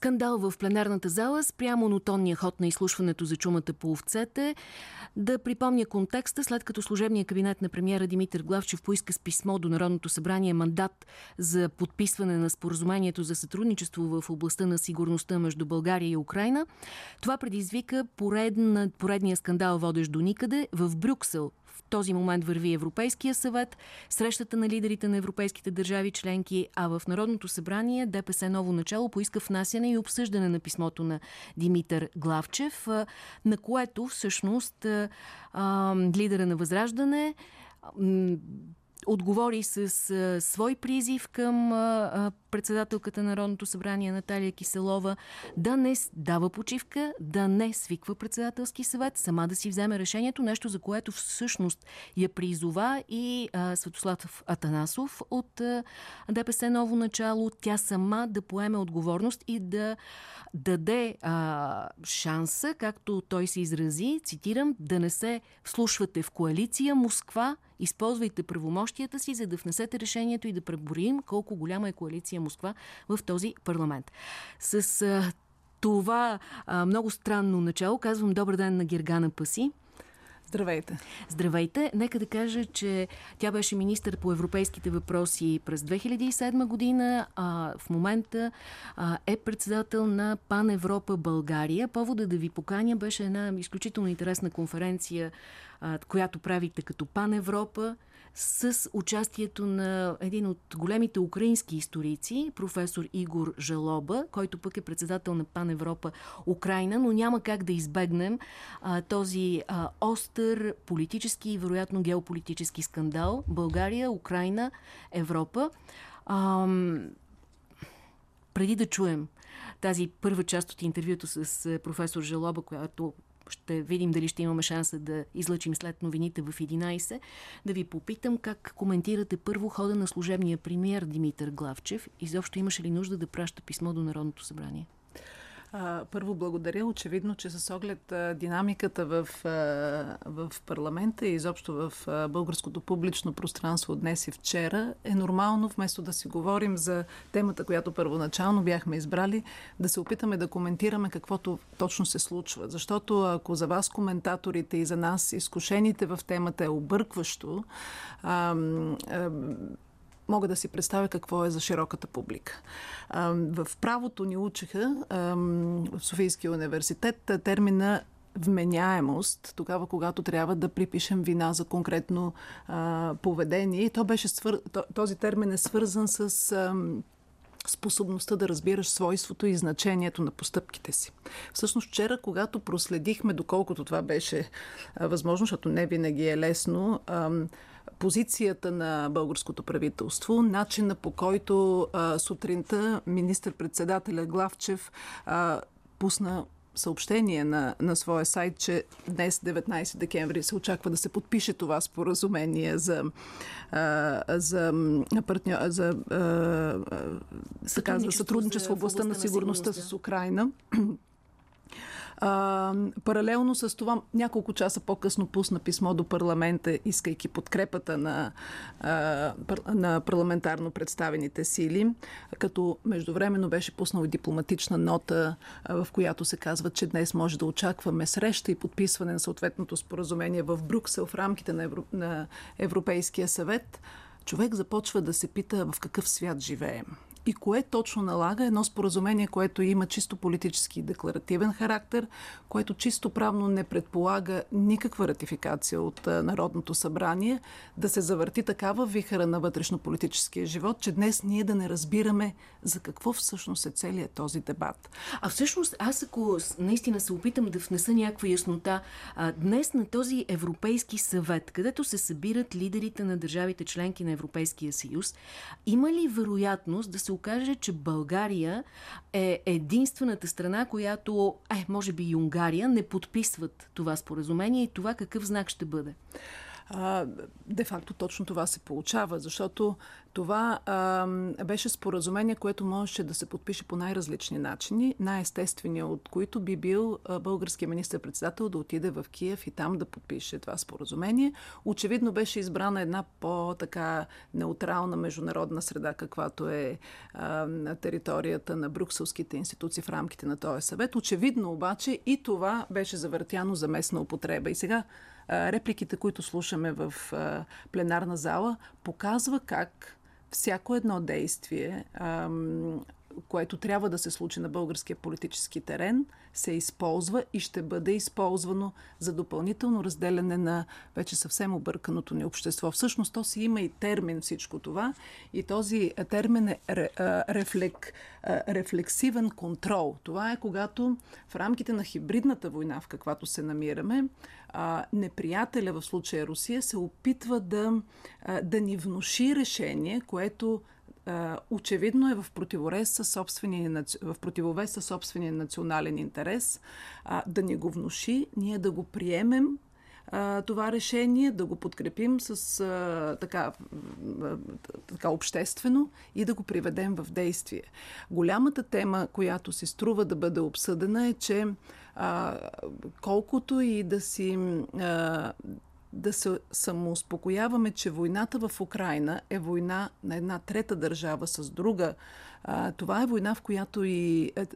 Скандал в пленарната зала спря монотонния ход на изслушването за чумата по овцете. Да припомня контекста, след като служебният кабинет на премиера Димитър Главчев поиска с писмо до Народното събрание мандат за подписване на споразумението за сътрудничество в областта на сигурността между България и Украина. Това предизвика поредна, поредния скандал, водещ до никъде. В Брюксел в този момент върви Европейския съвет, срещата на лидерите на европейските държави членки, а в Народното събрание ДПС Ново начало поиска внасяне и обсъждане на писмото на Димитър Главчев, на което всъщност лидера на Възраждане отговори с свой призив към а, председателката на Народното събрание Наталия Киселова да не дава почивка, да не свиква председателски съвет, сама да си вземе решението, нещо за което всъщност я призова и а, Светослав Атанасов от а, ДПС Ново начало, тя сама да поеме отговорност и да даде а, шанса, както той се изрази, цитирам, да не се вслушвате в коалиция Москва, използвайте правомощията си, за да внесете решението и да преборим колко голяма е коалиция Москва в този парламент. С а, това а, много странно начало казвам добър ден на Гергана Паси. Здравейте. Здравейте. Нека да кажа, че тя беше министър по европейските въпроси през 2007 година, а в момента а, е председател на Пан Европа България. Повода да ви поканя беше една изключително интересна конференция, която правите като Пан Европа с участието на един от големите украински историци, професор Игор Жалоба, който пък е председател на Пан Европа Украина, но няма как да избегнем а, този а, остър политически и вероятно геополитически скандал. България, Украина, Европа. А, преди да чуем тази първа част от интервюто с професор Жалоба, която ще видим дали ще имаме шанса да излъчим след новините в 11, да ви попитам как коментирате първо хода на служебния премиер Димитър Главчев. Изобщо имаше ли нужда да праща писмо до Народното събрание? Първо благодаря. Очевидно, че с оглед динамиката в, в парламента и изобщо в българското публично пространство днес и вчера, е нормално, вместо да си говорим за темата, която първоначално бяхме избрали, да се опитаме да коментираме каквото точно се случва. Защото ако за вас коментаторите и за нас изкушените в темата е объркващо, а, а, мога да си представя какво е за широката публика. В правото ни учиха в Софийския университет термина вменяемост, тогава когато трябва да припишем вина за конкретно поведение. То беше свър... този термин е свързан с способността да разбираш свойството и значението на постъпките си. Всъщност вчера, когато проследихме, доколкото това беше възможно, защото не винаги е лесно, позицията на българското правителство, начина по който а, сутринта министр-председателя Главчев а, пусна съобщение на, на своя сайт, че днес, 19 декември, се очаква да се подпише това споразумение за, а, за, партньор, за, а, сътрудничество, за сътрудничество в областта на сигурността с Украина. А, паралелно с това, няколко часа по-късно пусна писмо до парламента, искайки подкрепата на, а, на парламентарно представените сили, като междувременно беше пуснал дипломатична нота, а, в която се казва, че днес може да очакваме среща и подписване на съответното споразумение в Брюксел в рамките на, Евро... на Европейския съвет. Човек започва да се пита в какъв свят живеем и кое точно налага едно споразумение, което има чисто политически и декларативен характер, което чисто правно не предполага никаква ратификация от Народното събрание, да се завърти такава вихара на вътрешно-политическия живот, че днес ние да не разбираме за какво всъщност е целият този дебат. А всъщност аз ако наистина се опитам да внеса някаква яснота, днес на този Европейски съвет, където се събират лидерите на държавите членки на Европейския съюз, има ли вероятност да се окаже, че България е единствената страна, която, е, може би и Унгария, не подписват това споразумение и това какъв знак ще бъде? Де-факто точно това се получава, защото това а, беше споразумение, което можеше да се подпише по най-различни начини, най-естественият от които би бил българския министр-председател да отиде в Киев и там да подпише това споразумение. Очевидно беше избрана една по-така неутрална международна среда, каквато е а, на територията на брюкселските институции в рамките на този съвет. Очевидно обаче и това беше завъртяно за местна употреба. И сега репликите, които слушаме в пленарна зала, показва как всяко едно действие, което трябва да се случи на българския политически терен, се използва и ще бъде използвано за допълнително разделяне на вече съвсем обърканото ни общество. Всъщност то си има и термин всичко това и този термин е рефлек, рефлексивен контрол. Това е когато в рамките на хибридната война, в каквато се намираме, неприятеля, в случая Русия, се опитва да, да ни внуши решение, което очевидно е в противовес със собствения, собствения национален интерес, да ни го внуши, ние да го приемем това решение, да го подкрепим с а, така, така обществено и да го приведем в действие. Голямата тема, която се струва да бъде обсъдена е, че а, колкото и да си а, да се самоуспокояваме, че войната в Украина е война на една трета държава с друга а, това е война, в която и е,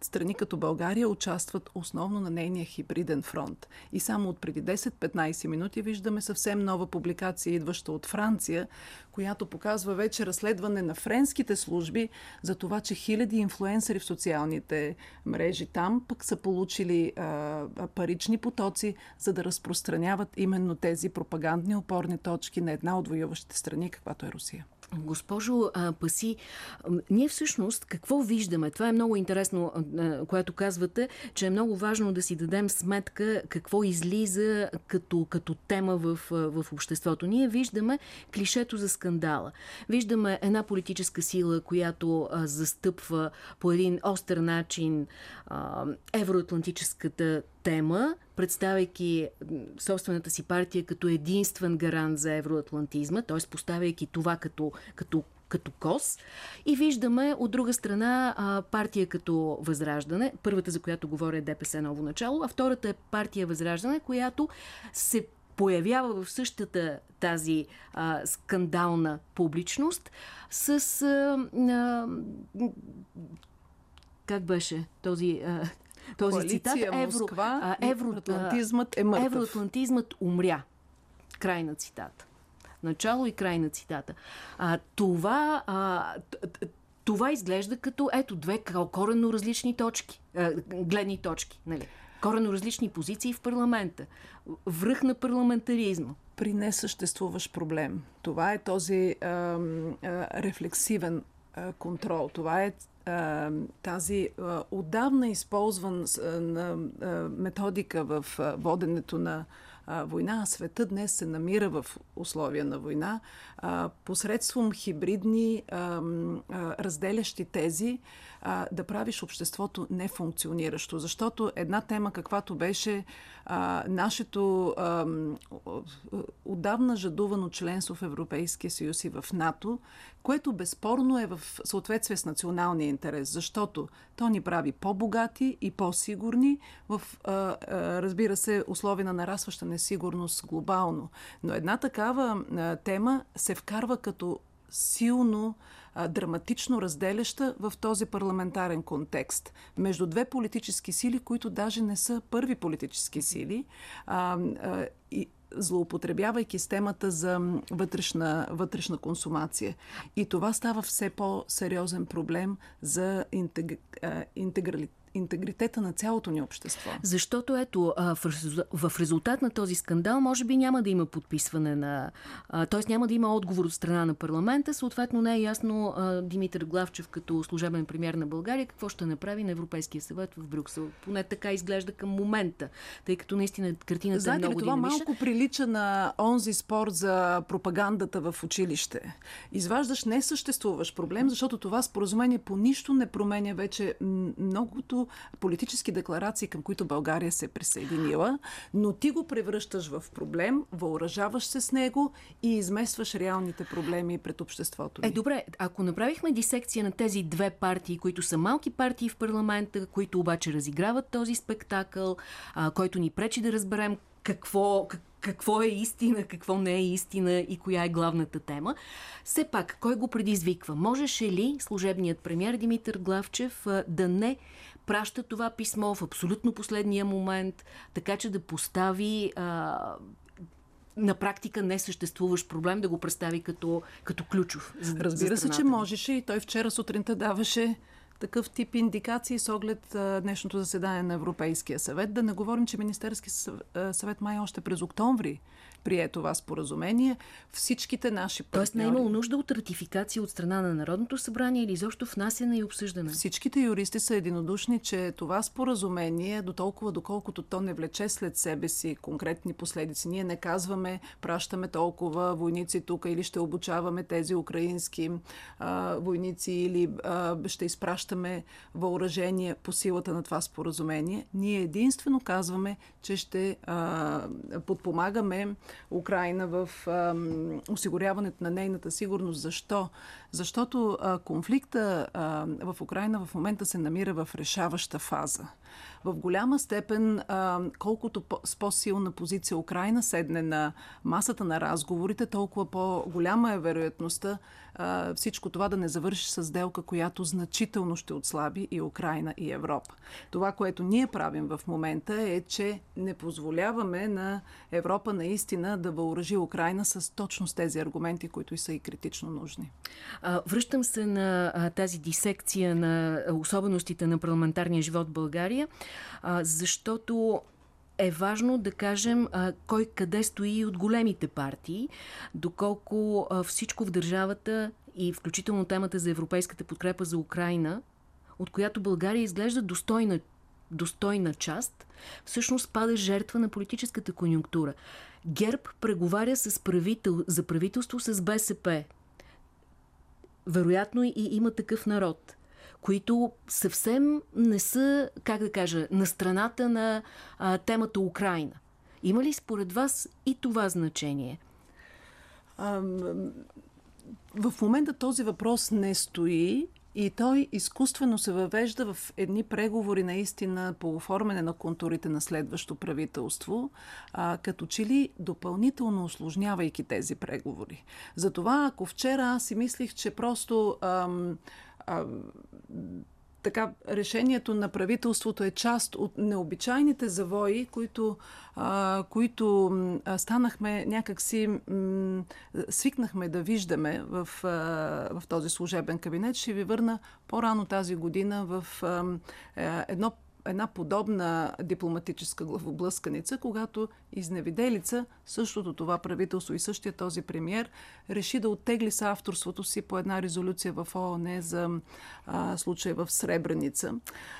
страни като България участват основно на нейния хибриден фронт. И само от преди 10-15 минути виждаме съвсем нова публикация, идваща от Франция, която показва вече разследване на френските служби за това, че хиляди инфлуенсъри в социалните мрежи там пък са получили а, парични потоци, за да разпространяват именно тези пропагандни опорни точки на една от воюващите страни, каквато е Русия. Госпожо а, Паси, ние всъщност какво виждаме? Това е много интересно, а, което казвате, че е много важно да си дадем сметка какво излиза като, като тема в, в обществото. Ние виждаме клишето за скандала. Виждаме една политическа сила, която а, застъпва по един остър начин а, евроатлантическата тема, представяйки собствената си партия като единствен гарант за евроатлантизма, т.е. поставяйки това като, като като КОС. И виждаме от друга страна партия като Възраждане, първата за която говоря е ДПС Ново начало, а втората е партия Възраждане, която се появява в същата тази а, скандална публичност с а, а, как беше този този Коалиция, цитат Москва, евро, евроатлантизмът е мъртъв. Евроатлантизмът умря. Край на цитата. Начало и край на цитата. А, това, а, това изглежда като ето две коренно различни точки, а, гледни точки. Нали? Коренно различни позиции в парламента. Връх на парламентаризма при несъществуващ проблем. Това е този а, а, рефлексивен а, контрол. Това е тази отдавна използван методика в воденето на война, а света днес се намира в условия на война, посредством хибридни разделящи тези, да правиш обществото нефункциониращо. Защото една тема, каквато беше а, нашето а, отдавна жадувано членство в Европейския съюз и в НАТО, което безспорно е в съответствие с националния интерес, защото то ни прави по-богати и по-сигурни в, а, а, разбира се, условия на нарастваща несигурност глобално. Но една такава а, тема се вкарва като силно драматично разделяща в този парламентарен контекст между две политически сили, които даже не са първи политически сили. А, а, и, злоупотребявайки с темата за вътрешна, вътрешна консумация. И това става все по-сериозен проблем за интег, интегралитет интегритета на цялото ни общество. Защото ето, в резултат на този скандал може би няма да има подписване на... т.е. няма да има отговор от страна на парламента. Съответно не е ясно Димитър Главчев като служебен премьер на България какво ще направи на Европейския съвет в Брюксел. Поне така изглежда към момента, тъй като наистина картината Знаете е много ли, това динамична. малко прилича на онзи спор за пропагандата в училище. Изваждаш несъществуващ проблем, защото това споразумение по нищо не променя вече многото политически декларации, към които България се е присъединила, но ти го превръщаш в проблем, въоръжаваш се с него и изместваш реалните проблеми пред обществото. Е, добре, ако направихме дисекция на тези две партии, които са малки партии в парламента, които обаче разиграват този спектакъл, а, който ни пречи да разберем какво, какво е истина, какво не е истина и коя е главната тема. Все пак, кой го предизвиква? Можеше ли служебният премьер Димитър Главчев да не праща това писмо в абсолютно последния момент, така че да постави а, на практика не съществуващ проблем да го представи като, като ключов. За, Разбира за се, че можеше и той вчера сутринта даваше такъв тип индикации с оглед а, днешното заседание на Европейския съвет. Да не говорим, че Министерски съвет май още през октомври прие това споразумение. Всичките наши партньори... Тоест не е имало нужда от ратификация от страна на Народното събрание или изобщо внасяне и обсъждане? Всичките юристи са единодушни, че това споразумение, до толкова доколкото то не влече след себе си конкретни последици, ние не казваме, пращаме толкова войници тук или ще обучаваме тези украински а, войници или а, ще изпращаме въоръжение по силата на това споразумение. Ние единствено казваме, че ще а, подпомагаме Украина в а, осигуряването на нейната сигурност. Защо? Защото а, конфликта а, в Украина в момента се намира в решаваща фаза. В голяма степен, а, колкото по, с по-силна позиция Украина седне на масата на разговорите, толкова по-голяма е вероятността а, всичко това да не завърши с сделка, която значително ще отслаби и Украина и Европа. Това, което ние правим в момента е, че не позволяваме на Европа наистина да въоръжи Украина с точно с тези аргументи, които са и критично нужни. Връщам се на тази дисекция на особеностите на парламентарния живот в България, защото е важно да кажем а, кой къде стои от големите партии, доколко а, всичко в държавата и включително темата за европейската подкрепа за Украина, от която България изглежда достойна, достойна част, всъщност пада жертва на политическата конюнктура. ГЕРБ преговаря с правител, за правителство с БСП. Вероятно и има такъв народ които съвсем не са, как да кажа, на страната на а, темата Украина. Има ли според вас и това значение? А, в момента този въпрос не стои и той изкуствено се въвежда в едни преговори наистина по оформяне на контурите на следващо правителство, а, като че ли допълнително осложнявайки тези преговори. Затова, ако вчера аз си мислих, че просто ам, а, така, решението на правителството е част от необичайните завои, които, а, които станахме някакси, м, свикнахме да виждаме в, а, в този служебен кабинет. Ще ви върна по-рано тази година в а, едно една подобна дипломатическа главоблъсканица, когато изневиделица същото това правителство и същия този премьер реши да оттегли са авторството си по една резолюция в ООН за а, случай в Сребреница,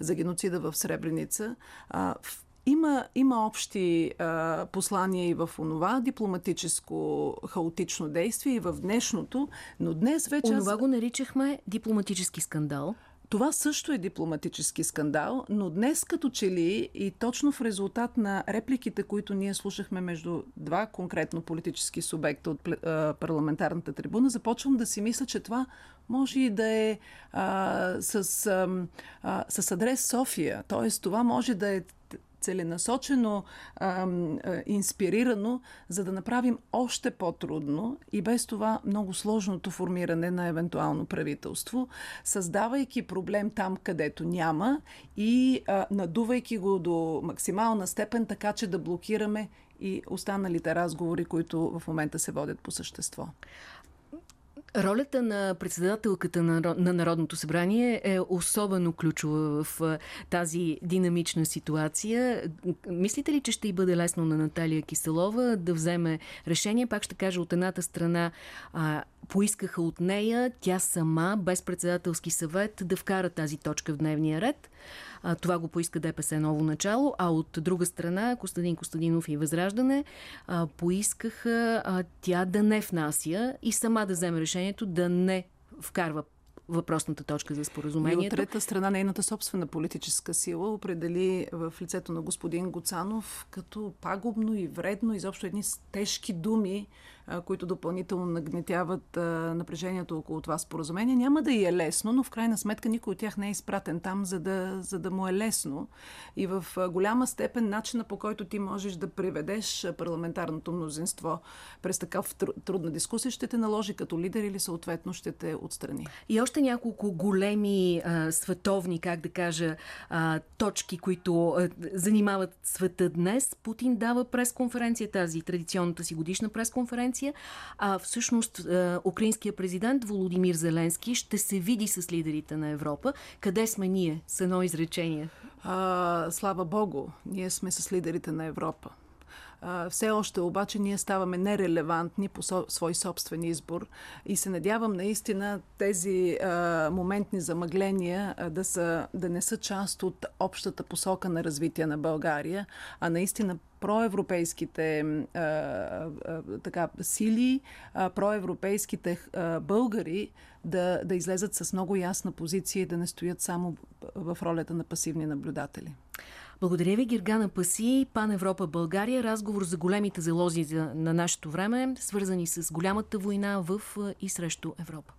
за геноцида в Сребреница. А, в има, има общи а, послания и в онова дипломатическо хаотично действие и в днешното, но днес вече... Онова аз... го наричахме дипломатически скандал. Това също е дипломатически скандал, но днес като че ли и точно в резултат на репликите, които ние слушахме между два конкретно политически субекта от парламентарната трибуна, започвам да си мисля, че това може и да е а, с, а, с адрес София. Тоест това може да е целенасочено, а, а, инспирирано, за да направим още по-трудно и без това много сложното формиране на евентуално правителство, създавайки проблем там, където няма и а, надувайки го до максимална степен, така че да блокираме и останалите разговори, които в момента се водят по същество. Ролята на председателката на, на Народното събрание е особено ключова в тази динамична ситуация. Мислите ли, че ще й бъде лесно на Наталия Киселова да вземе решение? Пак ще кажа, от едната страна поискаха от нея, тя сама, без председателски съвет, да вкара тази точка в дневния ред. А, това го поиска ДПС ново начало, а от друга страна Костадин Костадинов и Възраждане а, поискаха а, тя да не внася и сама да вземе решението да не вкарва въпросната точка за споразумението. И от трета страна нейната собствена политическа сила определи в лицето на господин Гоцанов като пагубно и вредно, изобщо едни тежки думи, които допълнително нагнетяват напрежението около това споразумение. Няма да и е лесно, но в крайна сметка никой от тях не е изпратен там, за да, за да му е лесно. И в голяма степен начина по който ти можеш да приведеш парламентарното мнозинство през такъв трудна дискусия ще те наложи като лидер или съответно ще те отстрани. И още няколко големи световни, как да кажа, точки, които занимават света днес. Путин дава пресконференция, тази традиционната си годишна пресконференция, а всъщност а, украинския президент Володимир Зеленски ще се види с лидерите на Европа. Къде сме ние? С едно изречение. А, слава Богу, ние сме с лидерите на Европа. Все още обаче ние ставаме нерелевантни по свой собствен избор и се надявам наистина тези а, моментни замъгления а, да, са, да не са част от общата посока на развитие на България, а наистина проевропейските а, а, така, сили, а, проевропейските а, българи да, да излезат с много ясна позиция и да не стоят само в ролята на пасивни наблюдатели. Благодаря ви, Гиргана Паси, Пан Европа България. Разговор за големите залози на нашето време, свързани с голямата война в и срещу Европа.